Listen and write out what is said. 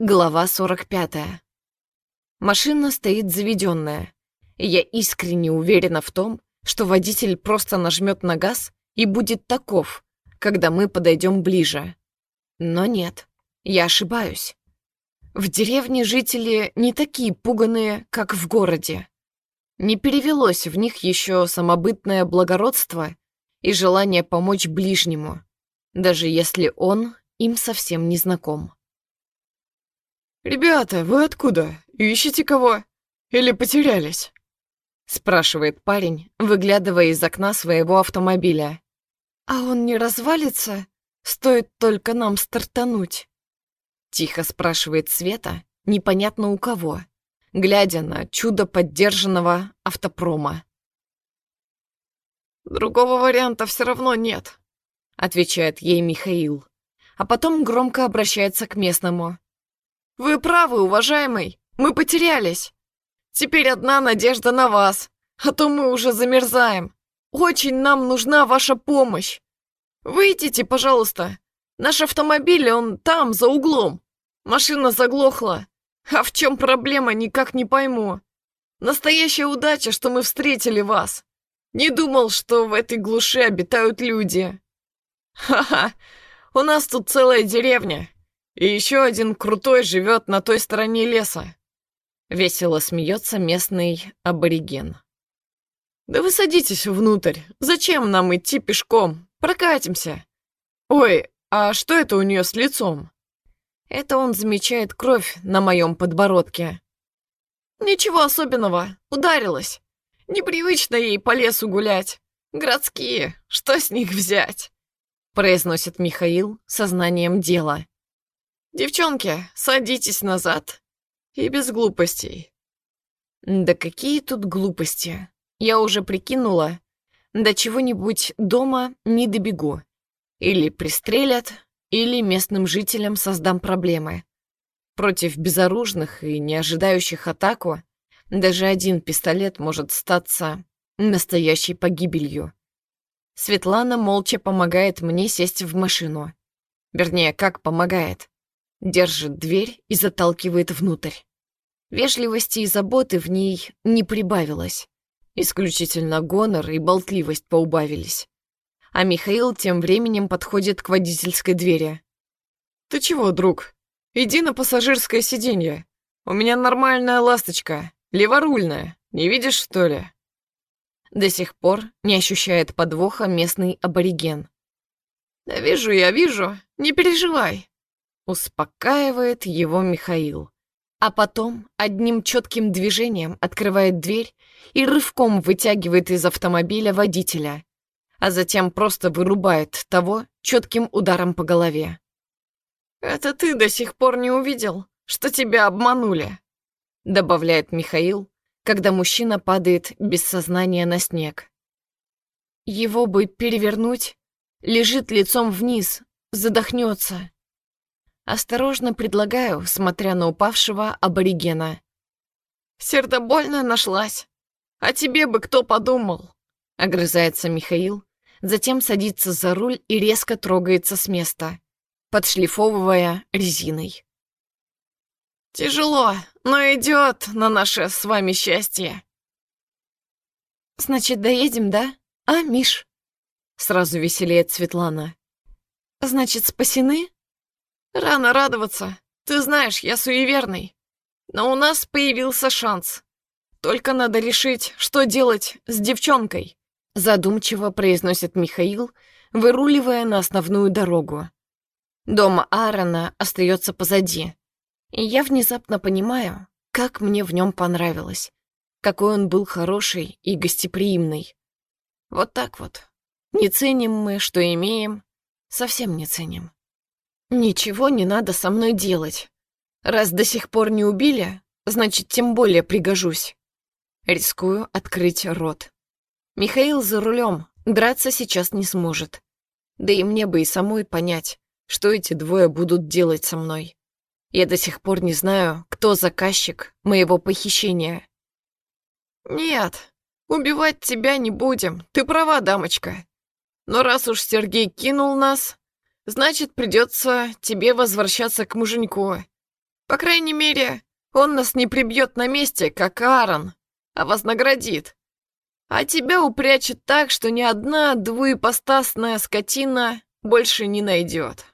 Глава 45. Машина стоит заведенная, я искренне уверена в том, что водитель просто нажмет на газ и будет таков, когда мы подойдем ближе. Но нет, я ошибаюсь. В деревне жители не такие пуганые, как в городе. Не перевелось в них еще самобытное благородство и желание помочь ближнему, даже если он им совсем не знаком. «Ребята, вы откуда? Ищете кого? Или потерялись?» спрашивает парень, выглядывая из окна своего автомобиля. «А он не развалится? Стоит только нам стартануть?» Тихо спрашивает Света, непонятно у кого, глядя на чудо поддержанного автопрома. «Другого варианта все равно нет», — отвечает ей Михаил, а потом громко обращается к местному. «Вы правы, уважаемый, мы потерялись. Теперь одна надежда на вас, а то мы уже замерзаем. Очень нам нужна ваша помощь. Выйдите, пожалуйста. Наш автомобиль, он там, за углом. Машина заглохла. А в чем проблема, никак не пойму. Настоящая удача, что мы встретили вас. Не думал, что в этой глуши обитают люди. Ха-ха, у нас тут целая деревня. И еще один крутой живет на той стороне леса. Весело смеется местный абориген. Да вы садитесь внутрь. Зачем нам идти пешком? Прокатимся. Ой, а что это у нее с лицом? Это он замечает кровь на моем подбородке. Ничего особенного, ударилась. Непривычно ей по лесу гулять. Городские, что с них взять? Произносит Михаил сознанием дела. «Девчонки, садитесь назад. И без глупостей». «Да какие тут глупости? Я уже прикинула. До чего-нибудь дома не добегу. Или пристрелят, или местным жителям создам проблемы. Против безоружных и не ожидающих атаку даже один пистолет может статься настоящей погибелью. Светлана молча помогает мне сесть в машину. Вернее, как помогает держит дверь и заталкивает внутрь. Вежливости и заботы в ней не прибавилось. Исключительно гонор и болтливость поубавились. А Михаил тем временем подходит к водительской двери. «Ты чего, друг? Иди на пассажирское сиденье. У меня нормальная ласточка, леворульная. Не видишь, что ли?» До сих пор не ощущает подвоха местный абориген. «Да вижу я, вижу. Не переживай. Успокаивает его Михаил. А потом одним четким движением открывает дверь и рывком вытягивает из автомобиля водителя, а затем просто вырубает того четким ударом по голове. «Это ты до сих пор не увидел, что тебя обманули», добавляет Михаил, когда мужчина падает без сознания на снег. Его бы перевернуть, лежит лицом вниз, задохнется. Осторожно предлагаю, смотря на упавшего аборигена. «Сердобольная нашлась. А тебе бы кто подумал?» Огрызается Михаил, затем садится за руль и резко трогается с места, подшлифовывая резиной. «Тяжело, но идет на наше с вами счастье». «Значит, доедем, да? А, Миш?» Сразу веселеет Светлана. «Значит, спасены?» Рано радоваться. Ты знаешь, я суеверный. Но у нас появился шанс. Только надо решить, что делать с девчонкой. Задумчиво произносит Михаил, выруливая на основную дорогу. Дом Аарона остается позади. И я внезапно понимаю, как мне в нем понравилось. Какой он был хороший и гостеприимный. Вот так вот. Не ценим мы, что имеем, совсем не ценим. Ничего не надо со мной делать. Раз до сих пор не убили, значит, тем более пригожусь. Рискую открыть рот. Михаил за рулем, драться сейчас не сможет. Да и мне бы и самой понять, что эти двое будут делать со мной. Я до сих пор не знаю, кто заказчик моего похищения. Нет, убивать тебя не будем, ты права, дамочка. Но раз уж Сергей кинул нас, Значит, придется тебе возвращаться к муженьку. По крайней мере, он нас не прибьет на месте, как Аарон, а вознаградит. А тебя упрячет так, что ни одна двуепостасная скотина больше не найдет.